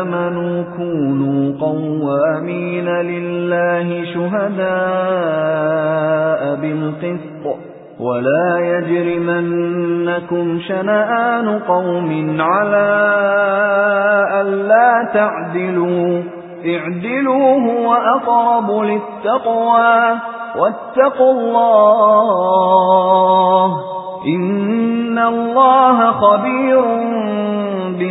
آمَنُوا كُونُوا قَوَّامِينَ لِلَّهِ شُهَدَاءَ بِالْقِسْطِ وَلَا يَجْرِمَنَّكُمْ شَنَآنُ قَوْمٍ عَلَىٰ أَلَّا تَعْدِلُوا. اعْدِلُوا هُوَ أَقْرَبُ لِلتَّقْوَىٰ وَاتَّقُوا اللَّهَ إِنَّ اللَّهَ خَبِيرٌ